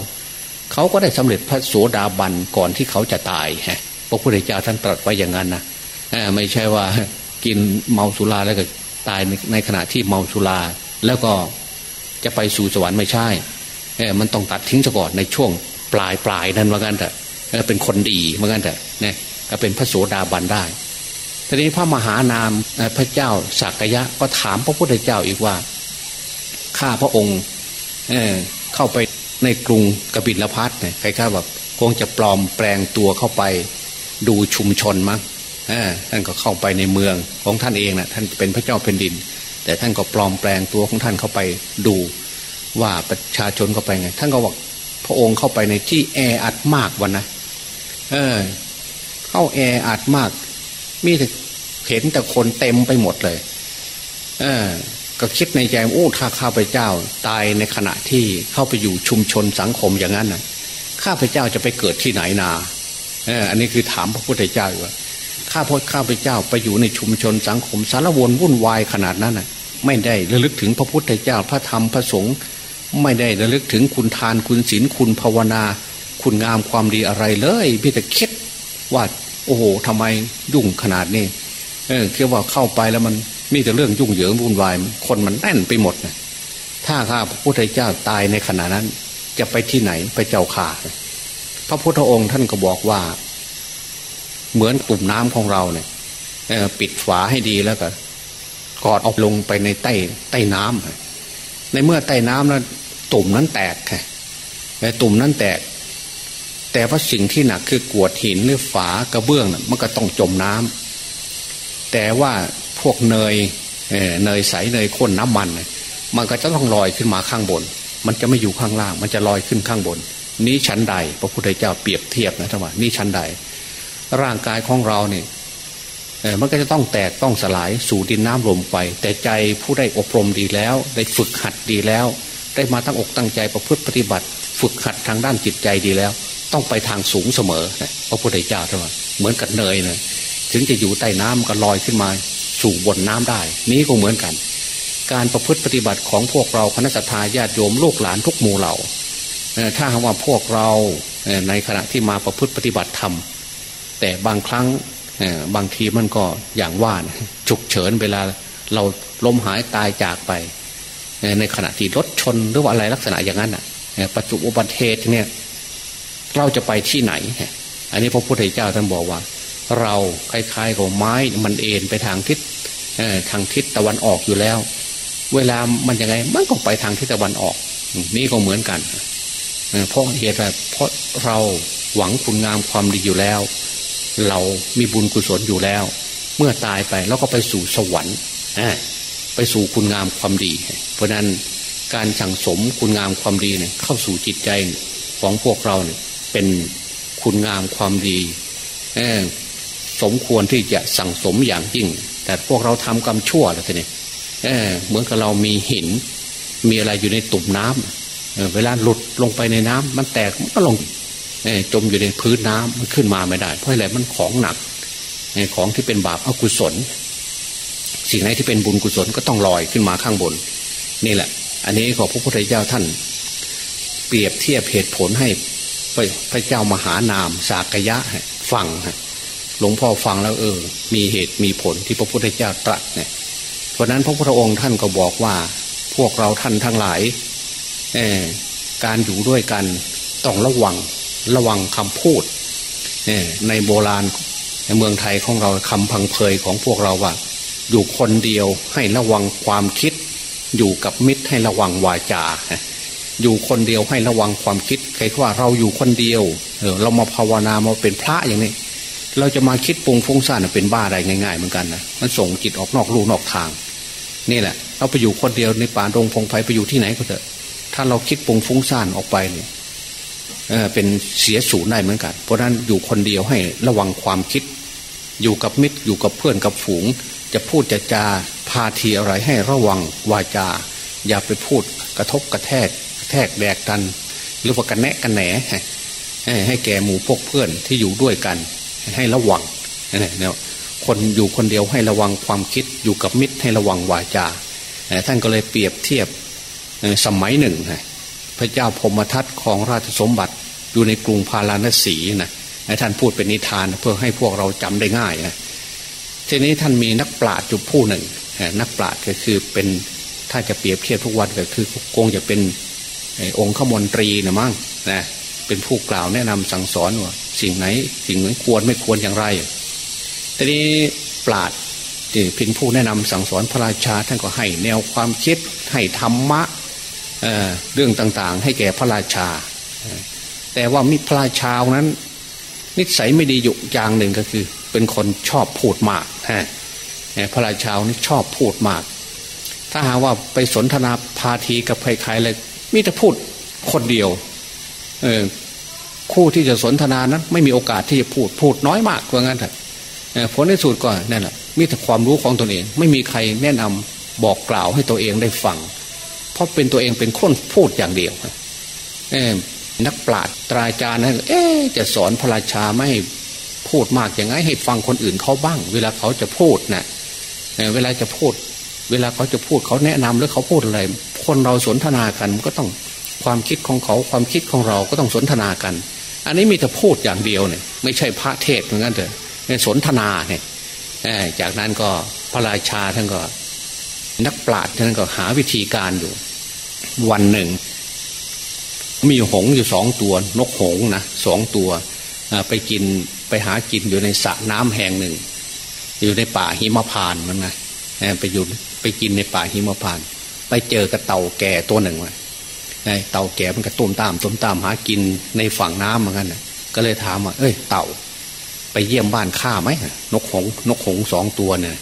เขาก็ได้สำเร็จพระโสดาบันก่อนที่เขาจะตายฮะพระพุทธเจ้าท่านตรัสไว้อย่างนั้นนะไม่ใช่ว่า กินเมาสุราแล้วก็ตายในขณะที่เมาสุราแล้วก็จะไปสู่สวรรค์ไม่ใช่เออมันต้องตัดทิ้งซะก่อนในช่วงปลายปลายนั้นเหมือนกันแต่เป็นคนดีเหมือนกันแต่เนี่ยก็เป็นพระโสดาบันได้ทีนี้พระมหานามพระเจ้าสักยะก็ถามพระพุทธเจ้าอีกว่าข้าพระองค์เเข้าไปในกรุงกบิลพัทเนี่ยใครๆแบบคงจะปลอมแปลงตัวเข้าไปดูชุมชนมั้ง ท่านก็เข้าไปในเมืองของท่านเองนะท่านเป็นพระเจ้าแผ่นดิน แต่ท่านก็ปลอมแปลงตัวของท่านเข้าไปดู ว่าประชาชนเข้าไปไง ท่านก็บอกพระองค์เข้าไปในที่แออัดมากวันนะเออ เข้าแออัดมาก มีแต่เห็นแต่คนเต็มไปหมดเลย เออ ก็คิดในใจโอ้ถ้าข้าพเจ้า ตายในขณะที่เข้าไปอยู่ชุมชนสังคมอย่างนั้นนะข้าพเจ้าจะไปเกิดที่ไหนนาเอออันนี้คือถามพระพุทธเจ้าว่า ข้าพข้าพเจ้าไปอยู่ในชุมชนสังคมสารวนวุ่นวายขนาดนั้นน่ะไม่ได้ระลึกถึงพระพุทธเจ้าพระธรรมพระสงฆ์ไม่ได้ระลึกถึงคุณทานคุณศีลคุณภาวนา คุณงามความดีอะไรเลยพี่แต่คิดว่าโอ้โหทำไมยุ่งขนาดนี้เออคิดว่าเข้าไปแล้วมันมีแต่เรื่องยุ่งเหยิงวุ่นวาย คนมันแน่นไปหมดนะถ้าข้าพระพุทธเจ้าตายในขณะนั้น จะไปที่ไหนไปเจ้าข่าพระพุทธองค์ท่านก็บอกว่า เหมือนตุ่มน้ำของเราเนี่ยปิดฝาให้ดีแล้วก็กอดเอาลงไปในใต้ใต้น้ำในเมื่อใต้น้ำแล้วตุ่มนั้นแตกค่ะตุ่มนั้นแตก แต่ว่าสิ่งที่หนักคือกวดหินหรือฝากระเบื้องมันก็ต้องจมน้ำแต่ว่าพวกเนยเนยใสเนยข้นน้ำมัน มันก็จะต้องลอยขึ้นมาข้างบน มันจะไม่อยู่ข้างล่าง มันจะลอยขึ้นข้างบน นี้ชั้นใด พระพุทธเจ้าเปรียบเทียบนะท่านว่านี่ชั้นใด ร่างกายของเราเนี่ยมันก็จะต้องแตกต้องสลายสู่ดินน้ำลมไป แต่ใจผู้ได้อบรมดีแล้ว ได้ฝึกหัดดีแล้ว ได้มาตั้งอกตั้งใจประพฤติปฏิบัติ ฝึกหัดทางด้านจิตใจดีแล้ว ต้องไปทางสูงเสมอพระพุทธเจ้าท่านว่าเหมือนกับเนยเนะถึงจะอยู่ใต้น้ำก็ลอยขึ้นมาสู่บนน้ำได้ นี้ก็เหมือนกัน การประพฤติปฏิบัติของพวกเราคณะสัตยาญาติโยมลูกหลานทุกหมู่เหล่าถ้าว่าพวกเราในขณะที่มาประพฤติปฏิบัติธรรม แต่บางครั้งบางทีมันก็อย่างว่าฉุกเฉินเวลาเราล้มหายตายจากไป ในขณะที่รถชนหรือว่าอะไรลักษณะอย่างนั้นอะปัจจุบันเหตุเนี่ยเราจะไปที่ไหน อันนี้พระพุทธเจ้าท่านบอกว่า เราคล้ายๆกับไม้มันเอ็นไปทางทิศทางทิศตะวันออกอยู่แล้ว เวลามันยังไงมันก็ไปทางทิศตะวันออก นี่ก็เหมือนกันเพราะเหตุอะไรเพราะเราหวังคุณงามความดีอยู่แล้ว เรามีบุญกุศลอยู่แล้ว เมื่อตายไปเราก็ไปสู่สวรรค์ไปสู่คุณงามความดี เพราะนั้นการสั่งสมคุณงามความดีเนี่ยเข้าสู่จิตใจของพวกเราเนี่ยเป็นคุณงามความดีสมควรที่จะสั่งสมอย่างยิ่ง แต่พวกเราทำกรรมชั่วแล้วทีนี้เหมือนกับเรามีหิน มีอะไรอยู่ในตุ่มน้ำเวลาหลุดลงไปในน้ำมันแตกมันก็ลง จมอยู่ในพื้นน้ำมันขึ้นมาไม่ได้ เพราะอะไรมันของหนักของที่เป็นบาปอกุศล สิ่งไหนที่เป็นบุญกุศลก็ต้องลอยขึ้นมาข้างบน นี่แหละ อันนี้ขอพระพุทธเจ้าท่าน เปรียบเทียบเหตุผลให้พระเจ้ามหานาม สากยะฟังหลวงพ่อฟังแล้วเออ มีเหตุมีผลที่พระพุทธเจ้าตรัสเนี่ยเพราะนั้นพระพุทธองค์ท่านก็บอกว่า พวกเราท่านทั้งหลายการอยู่ด้วยกันต้องระวัง ระวังคำพูดในโบราณในเมืองไทยของเราคำพังเพยของพวกเราว่า อยู่คนเดียวให้ระวังความคิด อยู่กับมิตรให้ระวังวาจา อยู่คนเดียวให้ระวังความคิดใครว่าเราอยู่คนเดียวเออเรามาภาวนามาเป็นพระอย่างนี้ เราจะมาคิดปรุงฟุ้งซ่านเป็นบ้าอะไรง่าย ๆ เหมือนกันนะมันส่งจิตออกนอกลู่นอกทาง นี่แหละ เราไปอยู่คนเดียวในป่าดงพงไพไปอยู่ที่ไหนก็เถอะถ้าเราคิดปรุงฟุ้งซ่านออกไปเนี่ย เป็นเสียสูญได้เหมือนกัน เพราะนั้นอยู่คนเดียวให้ระวังความคิด อยู่กับมิตรอยู่กับเพื่อนกับฝูง จะพูดจะจาพาทีอะไรให้ระวังวาจา อย่าไปพูดกระทบกระแทกแทกแบกกัน หรือว่ากันแนะกันแหนให้แก่หมู่พวกเพื่อนที่อยู่ด้วยกัน ให้ระวังเนี่ยคนอยู่คนเดียวให้ระวังความคิดอยู่กับมิตรให้ระวังวาจาท่านก็เลยเปรียบเทียบสมัยหนึ่ง พระเจ้าพมทัตของราชสมบัติอยู่ในกรุงพาราณสีนะท่านพูดเป็นนิทานเพื่อให้พวกเราจำได้ง่ายนะทีนี้ท่านมีนักปราชญ์อยู่ผู้หนึ่ง นักปราชญ์ก็คือเป็นถ้าจะเปรียบเทียบทุกวันก็คือคงจะเป็นองค์ขมนตรีนะมั้งนะเป็นผู้กล่าวแนะนำสั่งสอนว่าสิ่งไหนสิ่งไหนควรไม่ควรอย่างไรทีนี้ปราดที่เป็นผู้แนะนำสั่งสอนพระราชาท่านก็ให้แนวความคิดให้ธรรมะ เเรื่องต่างๆ ให้แก่พระราชา แต่ว่ามิพระราชานั้น นิสัยไม่ดีอยู่อย่างหนึ่งก็คือ เป็นคนชอบพูดมากฮะพระราชานี่ชอบพูดมาก ถ้าหาว่าไปสนทนาพาทีกับใครๆเลยมิแต่พูดคนเดียว เออคู่ที่จะสนทนานั้น ไม่มีโอกาสที่จะพูดพูดน้อยมากว่างั้นเถอะผลในสุดก็นั่นแหละมีแต่ความรู้ของตนเอง ไม่มีใครแนะนำบอกกล่าวให้ตัวเองได้ฟัง เพราะเป็นตัวเองเป็นคนพูดอย่างเดียวเอนักปราชญ์ตราจารย์นั้นเอ๊จะสอนพระราชาไม่พูดมากอย่างไงให้ฟังคนอื่นเขาบ้าง เวลาเขาจะพูดนะ่ะเวลาจะพูด เวลาเขาจะพูดเขาแนะนำหรือเขาพูดอะไร คนเราสนทนากันก็ต้องความคิดของเขาความคิดของเราก็ต้องสนทนากัน อันนี้มีแต่พูดอย่างเดียวเนี่ย ไม่ใช่พระเทศเหมือนกันเถอะสนทนาเนี่ยจากนั้นก็พระราชาท่านก็ นักปราชญ์ท่านก็หาวิธีการอยู่ วันหนึ่ง มีหงอยู่สองตัวนกหงนะสองตัวไปกินไปหากินอยู่ในสระน้ำแห่งหนึ่ง อยู่ในป่าหิมพานมันไงไปอยู่ไปกินในป่าหิมพาน ไปเจอกระเต่าแก่ตัวหนึ่งไว้เต่าแก่มันกระตุ้มตามตุ้มตามหากินในฝั่งน้ำเหมือนกันก็เลยถามว่าเอ้ย เต่า ไปเยี่ยมบ้านข้าไหมนกหงนกหงสองตัวเนี่ย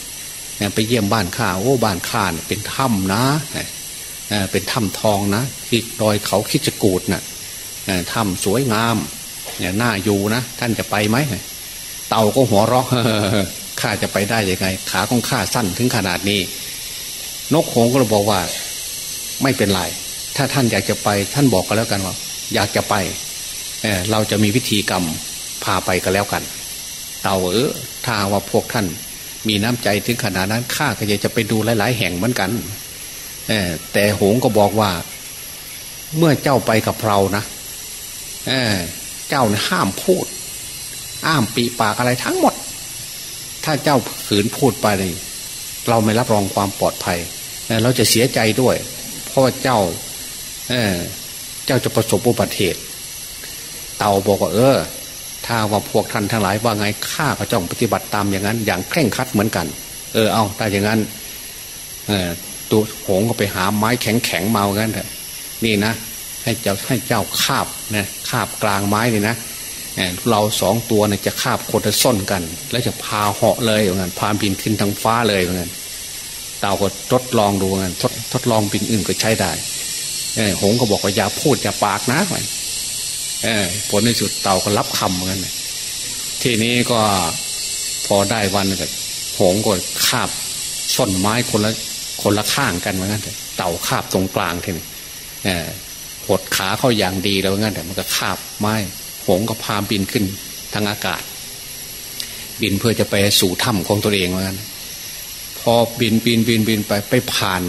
ไปเยี่ยมบ้านข้าโอ้บ้านข้าเป็นถ้ำนะ เป็นถ้ำทองนะที่ดอยเขาคิดจกูดนะ่ะถ้ำสวยงามเนี่ยน่าอยู่นะท่านจะไปไหมเต่าก็หัวเราะข้าจะไปได้ยังไง ขาของข้าสั้นถึงขนาดนี้ นกหงก็เลยบอกว่า ไม่เป็นไรถ้าท่านอยากจะไป ท่านบอกกันแล้วกันว่า อยากจะไปเเราจะมีวิธีกรรมพาไปก็แล้วกัน เต่าเออถ้าว่าพวกท่าน มีน้ำใจถึงขนาดนั้นข้าก็จะไปดูหลาย ๆ แห่งเหมือนกัน แต่หงก็บอกว่า เมื่อเจ้าไปกับเรานะเเจ้าห้ามพูด อ้ามปีปากอะไรทั้งหมด ถ้าเจ้าขืนพูดไปเลยเราไม่รับรองความปลอดภัยเราจะเสียใจด้วย เพราะว่าเจ้าเเจ้าจะประสบอุบัติเหตุ เต่าบอกว่าเออ ถ้าว่าพวกท่านทั้งหลายว่าไงข้าก็จ้องปฏิบัติตามอย่างนั้น อย่างเคร่งครัดเหมือนกัน เออเอาแต่อย่างนั้น เออ ตัวหงก็ไปหาไม้แข็งแข็งมาเหมือนกันเถอะนี่นะ ให้เจ้าให้เจ้าคาบนะคาบกลางไม้นี่นะเราสองตัวเนี่ยจะคาบคนจะส้นกัน แล้วจะพาเหาะเลยเหมือนกันพาบินขึ้นทางฟ้าเลยเหมือนกันเต่าก็ทดลองดูเหมือนกันทดทดลองบินอื่นก็ใช้ได้หงก็บอกว่าอย่าพูดอย่าปากนะเออผลในสุดเต่าก็รับคำเหมือนกันทีนี้ก็พอได้วันก็หงก็คาบส้นไม้คนละ คนละข้างกันเหมือนกันเต่าคาบตรงกลางทีนี้หดขาเข้าอย่างดีแล้วงั้นแต่มันก็คาบไม้หงก็พาบินขึ้นทางอากาศ บินเพื่อจะไปสู่ถ้ำของตัวเองเหมือนกันพอบินบินบินบินไปไปผ่าน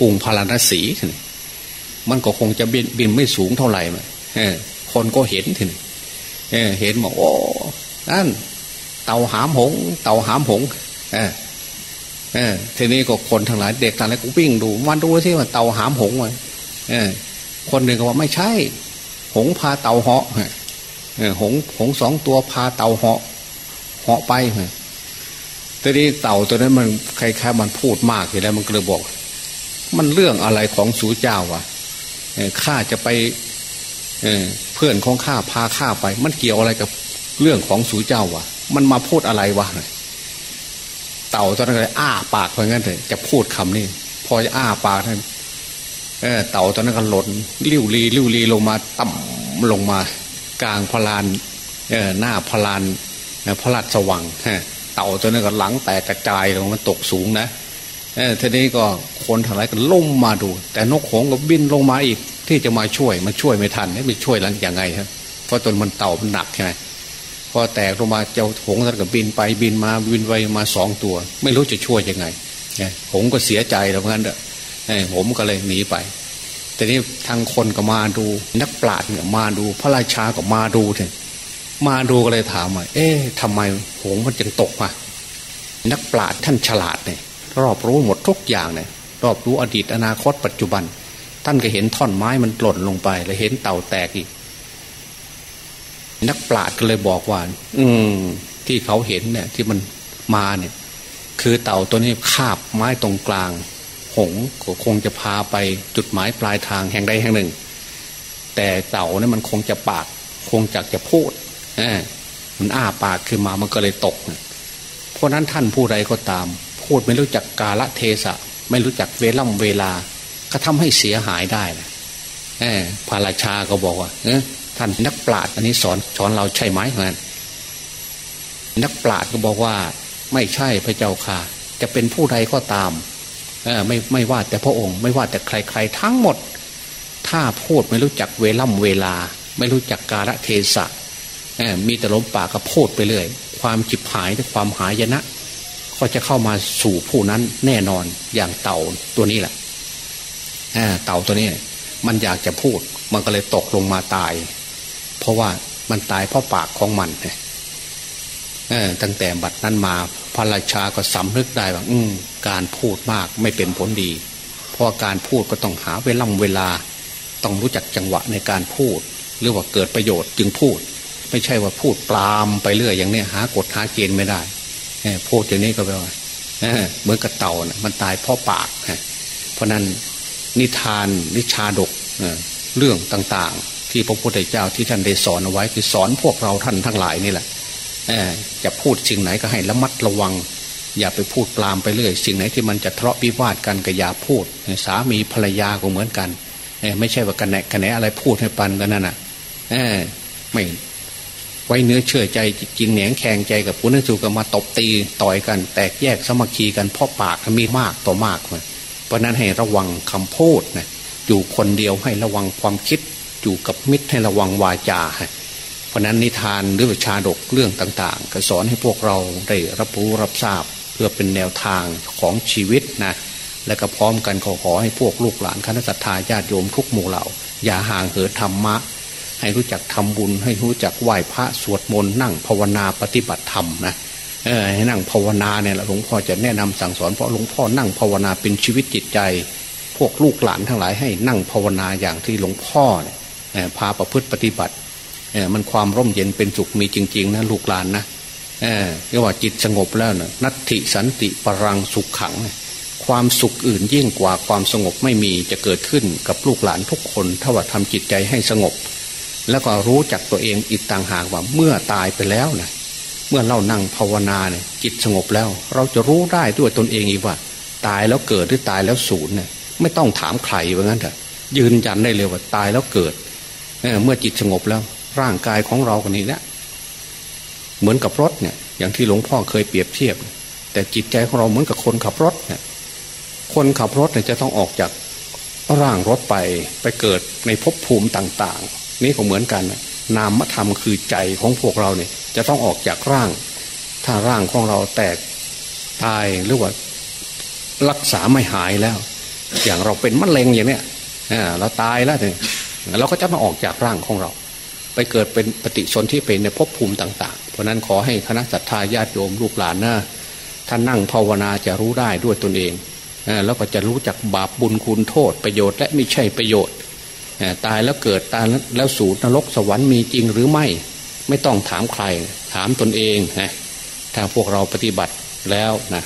กรุงพาราณสีทีนี้มันก็คงจะบินบินไม่สูงเท่าไหร่มาคนก็เห็นทีนี้เห็นบอกโอ้นั่นเต่าหามหง เต่าหามหง เออ เออทีนี้ก็คนทั้งหลายเด็กทั้งหลายก็วิ่งดูมันดูที่ว่าเต่าหามหงเลยเออ คนหนึ่งก็ว่าไม่ใช่ หงพาเต่าเหาะเออหงหงสองตัวพาเต่าเหาะเหาะไปทีนี้เต่าตัวนั้นมันใครๆมันพูดมากอยู่แล้วมันก็เลยบอก มันเรื่องอะไรของสูเจ้าวะข้าจะไปเพื่อนของข้าพาข้าไป มันเกี่ยวอะไรกับเรื่องของสูเจ้าวะมันมาพูดอะไรวะ เต่าตอนนั้นเลยอ้าปากเพราะงั้นเลยจะพูดคำนี้พอจะอ้าปากท่านเต่าตอนนั้นก็หล่นลิ้วรีลิ้วรีลงมาต่ำลงมากลางพลานหน้าพลานพระราชวังเต่าตัวนั้นก็หลังแตกกระจายลงมันตกสูงนะทีนี้ก็คนทั้งหลายก็ล่มมาดู แต่นกหงก็บินลงมาอีก ที่จะมาช่วยมันช่วยไม่ทันไม่ช่วยแล้วยังไงครับเพราะตนมันเต่ามันหนักใช่ไหม อแตกลงมาเจ้าหงท่านก็บินไปบินมาบินไปมาสองตัว ไม่รู้จะช่วยยังไงหงก็เสียใจแล้วงั้นเด้อผมก็เลยหนีไป แต่นี้ทางคนก็มาดู นักปราชญ์เนี่ยมาดู พระราชาก็มาดูเถอะมาดูก็เลยถามว่าเอ๊ะทำไมหงมันจึงตกมานักปราชญ์ท่านฉลาดเนี่ยรอบรู้หมดทุกอย่างเนี่ยรอบรู้อดีตอนาคตปัจจุบัน ท่านก็เห็นท่อนไม้มันหล่นลงไป แล้วเห็นเต่าแตกอีก นักปราชญ์ก็เลยบอกว่า อืม ที่เขาเห็นเนี่ย ที่มันมาเนี่ย คือเต่าตัวนี้คาบไม้ตรงกลาง หงก็คงจะพาไปจุดหมายปลายทางแห่งใดแห่งหนึ่ง แต่เต่าเนี่ยมันคงจะปากคงจะจะพูดมันอ้าปากขึ้นมามันก็เลยตก เพราะนั้นท่านผู้ใดก็ตาม พูดไม่รู้จักกาละเทศะ ไม่รู้จักเวล่ำเวลา ก็ทำให้เสียหายได้นะพระราชาก็บอกว่าเท่านนักปราชญ์อันนี้สอนสอนเราใช่ไหมเหมือนนักปราชญ์ก็บอกว่าไม่ใช่พระเจ้าค่ะ จะเป็นผู้ใดก็ตามไม่ไม่ว่าแต่พระองค์ ไม่ว่าแต่ใคร ๆ ทั้งหมด ถ้าพูดไม่รู้จักเวล่ำเวลา ไม่รู้จักกาลเทศะมีแต่ล้มปากก็พูดไปเรื่อยความจิบหายและความหายนะ ก็จะเข้ามาสู่ผู้นั้นแน่นอนอย่างเต่าตัวนี้แหละเต่าตัวนี้ มันอยากจะพูด มันก็เลยตกลงมาตาย เพราะว่ามันตายเพราะปากของมันตั้งแต่บัดนั้นมาพระราชาก็สำนึกได้ว่าอืการพูดมากไม่เป็นผลดี เพราะการพูดก็ต้องหาเวล่ำเวลา ต้องรู้จักจังหวะในการพูด หรือว่าเกิดประโยชน์จึงพูด ไม่ใช่ว่าพูดปลามไปเรื่อยอย่างนี้หากฎหาเกณฑ์ไม่ได้พูดอย่างนี้ก็แปลว่าเหมือนกับเต่านะมันตายเพราะปากเพราะนั้นนิทานนิชาดกเรื่องต่างๆ ที่พระพุทธเจ้าที่ท่านได้สอนเอาไว้คือสอนพวกเราท่านทั้งหลายนี่แหละจะพูดสิ่งไหนก็ให้ระมัดระวัง อย่าไปพูดปลามไปเรื่อยสิ่งไหนที่มันจะทะเลาะวิวาทกันก็อย่าพูด สามีภรรยาก็เหมือนกันไม่ใช่ว่ากันแหนกันแหนอะไรพูดให้ปันกันนั่นน่ะไม่ไว้เนื้อเชื่อใจกินแหนียงแข่งใจกับผู้นั้นสู่กันมาตบตีต่อยกัน แตกแยกสมัคคีกันเพราะปากมีมากต่อมากเพราะนั้นให้ระวังคำพูดนะอยู่คนเดียวให้ระวังความคิด อยู่กับมิตรให้ระวังวาจา เพราะนั้นนิทานหรือชาดกเรื่องต่างๆ ก็สอนให้พวกเราได้รับรู้รับทราบ เพื่อเป็นแนวทางของชีวิตนะและก็พร้อมกันขอขอให้พวกลูกหลานคณะสัตยาญาติโยมทุกหมู่เหล่า อย่าห่างเหินธรรมะ ให้รู้จักทำบุญ ให้รู้จักไหว้พระสวดมนต์นั่งภาวนาปฏิบัติธรรมนะเออให้นั่งภาวนาเนี่ยหลวงพ่อจะแนะนำสั่งสอนเพราะหลวงพ่อนั่งภาวนาเป็นชีวิตจิตใจ พวกลูกหลานทั้งหลายให้นั่งภาวนาอย่างที่หลวงพ่อเนี่ย พาประพฤติปฏิบัติมันความร่มเย็นเป็นสุขมีจริง ๆ นะลูกหลานนะเรียกว่าจิตสงบแล้วนะนัตติสันติปรังสุขขัง ความสุขอื่นยิ่งกว่าความสงบไม่มีจะเกิดขึ้นกับลูกหลานทุกคนถ้าว่าทำจิตใจให้สงบ แล้วก็รู้จักตัวเองอีกต่างหากว่าเมื่อตายไปแล้วนะเมื่อเรานั่งภาวนาเนี่ยจิตสงบแล้ว เราจะรู้ได้ด้วยตนเองอีกว่า ตายแล้วเกิดหรือตายแล้วสูญเนี่ยไม่ต้องถามใครว่างั้นเถอะยืนยันได้เลยว่าตายแล้วเกิด เเมื่อจิตสงบแล้ว ร่างกายของเราคนนี้เนี่ยเหมือนกับรถเนี่ย อย่างที่หลวงพ่อเคยเปรียบเทียบ แต่จิตใจของเราเหมือนกับคนขับรถเนี่ยคนขับรถเนี่ยจะต้องออกจากร่างรถไปไปเกิดในภพภูมิต่างๆ นี่ก็เหมือนกัน นามธรรมคือใจของพวกเราเนี่ย จะต้องออกจากร่าง ถ้าร่างของเราแตกตายหรือว่ารักษาไม่หายแล้ว อย่างเราเป็นมะเร็งอย่างเนี้ยเราตายแล้วเนี่ย เราก็จะมาออกจากร่างของเรา ไปเกิดเป็นปฏิสนธิเป็นในภพภูมิต่าง ๆ เพราะนั้นขอให้คณะสัตยาญาติโยมลูกหลานนะท่านนั่งภาวนาจะรู้ได้ด้วยตนเองแล้วก็จะรู้จักบาปบุญคุณโทษประโยชน์และไม่ใช่ประโยชน์ตายแล้วเกิดตายแล้วสูญนรกสวรรค์มีจริงหรือไม่ ไม่ต้องถามใคร ถามตนเองนะถ้าพวกเราปฏิบัติแล้วนะ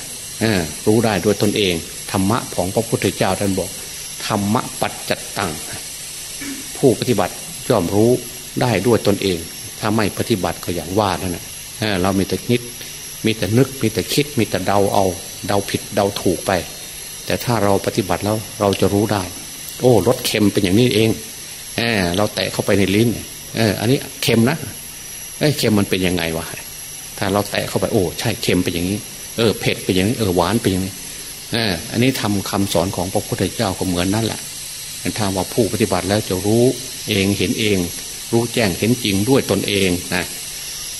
รู้ได้ด้วยตนเอง ธรรมะของพระพุทธเจ้าท่านบอก ธรรมะปัจจตตัง ผู้ปฏิบัติย่อมรู้ได้ด้วยตนเอง ถ้าไม่ปฏิบัติก็อย่างว่านั่นแหละเรามีแต่คิด มีแต่นึก มีแต่คิด มีแต่เดาเอา เดาผิด เดาถูกไป แต่ถ้าเราปฏิบัติแล้วเราจะรู้ได้ โอ้รสเค็มเป็นอย่างนี้เองเออเราแตะเข้าไปในลิ้นเอออันนี้เค็มนะเอ้เค็มมันเป็นยังไงวะ ถ้าเราแตะเข้าไปโอ้ใช่เค็มเป็นอย่างนี้ เออเผ็ดเป็นอย่างนี้ เออหวานเป็นอย่างนี้เอออันนี้ทำคำสอนของพระพุทธเจ้าก็เหมือนนั่นแหละ ถ้าว่าผู้ปฏิบัติแล้วจะรู้เองเห็นเอง รู้แจ้งเห็นจริงด้วยตนเองนะ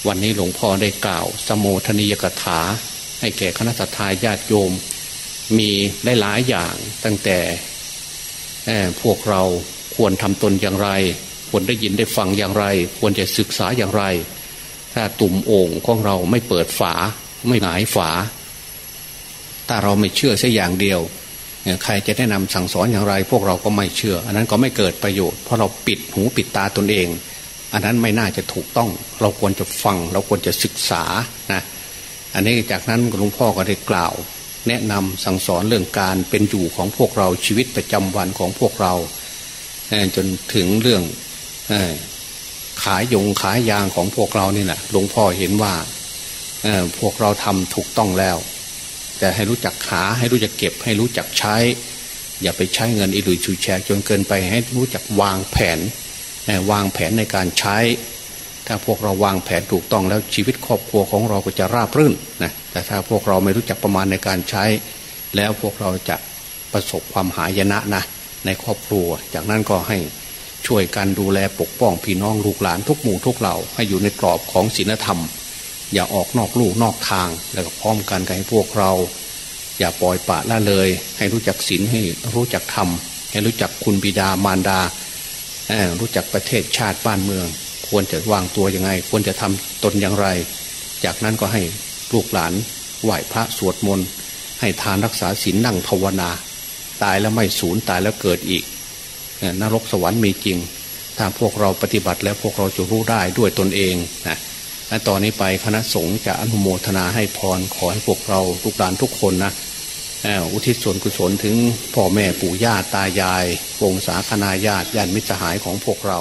วันนี้หลวงพ่อได้กล่าว สมโภชนิยกถา ให้แก่คณะทาญาติโยม มีได้หลายอย่างตั้งแต่พวกเราควรทำตนอย่างไร ควรได้ยินได้ฟังอย่างไร ควรจะศึกษาอย่างไร ถ้าตุ่มโอ่งของเราไม่เปิดฝา ไม่หงายฝา ถ้าเราไม่เชื่อแค่อย่างเดียว ใครจะแนะนำสั่งสอนอย่างไร พวกเราก็ไม่เชื่อ อันนั้นก็ไม่เกิดประโยชน์เพราะเราปิดหูปิดตาตนเอง อันนั้นไม่น่าจะถูกต้อง เราควรจะฟัง เราควรจะศึกษานะอันนี้จากนั้นหลวงพ่อก็ได้กล่าว แนะนำสั่งสอนเรื่องการเป็นอยู่ของพวกเราชีวิตประจำวันของพวกเรา จนถึงเรื่องขายยงขายยางของพวกเรานี่แหละหลวงพ่อเห็นว่าพวกเราทำถูกต้องแล้ว แต่ให้รู้จักหาให้รู้จักเก็บ ให้รู้จักใช้ อย่าไปใช้เงินอิรุยชุยแชร์จนเกินไปให้รู้จักวางแผนวางแผนในการใช้ ถ้าพวกเราวางแผนถูกต้องแล้วชีวิตครอบครัวของเราก็จะราบรื่นนะแต่ถ้าพวกเราไม่รู้จักประมาณในการใช้ แล้วพวกเราจะประสบความหายนะนะในครอบครัว จากนั้นก็ให้ช่วยกันดูแลปกป้องพี่น้องลูกหลานทุกหมู่ทุกเหล่าให้อยู่ในกรอบของศีลธรรม อย่าออกนอกลูกนอกทาง แล้วก็พร้อมกันให้พวกเรา อย่าปล่อยปะละเลย ให้รู้จักศีลให้รู้จักธรรม ให้รู้จักคุณบิดามารดา รู้จักประเทศชาติบ้านเมือง ควรจะวางตัวยังไง ควรจะทำตนอย่างไร จากนั้นก็ให้ลูกหลานไหว้พระสวดมนต์ให้ทานรักษาศีลนั่งภาวนา ตายแล้วไม่สูญตายแล้วเกิดอีกนรกสวรรค์มีจริง ถ้าพวกเราปฏิบัติแล้วพวกเราจะรู้ได้ด้วยตนเองนะ และต่อนนี้ไปคณะสงฆ์จะอนุโมทนาให้พรขอให้พวกเราทุกหลานทุกคนนะอุทิศส่วนกุศลถึงพ่อแม่ปู่ย่าตายายวงศาคณาญาติญาติมิตรสหายของพวกเรา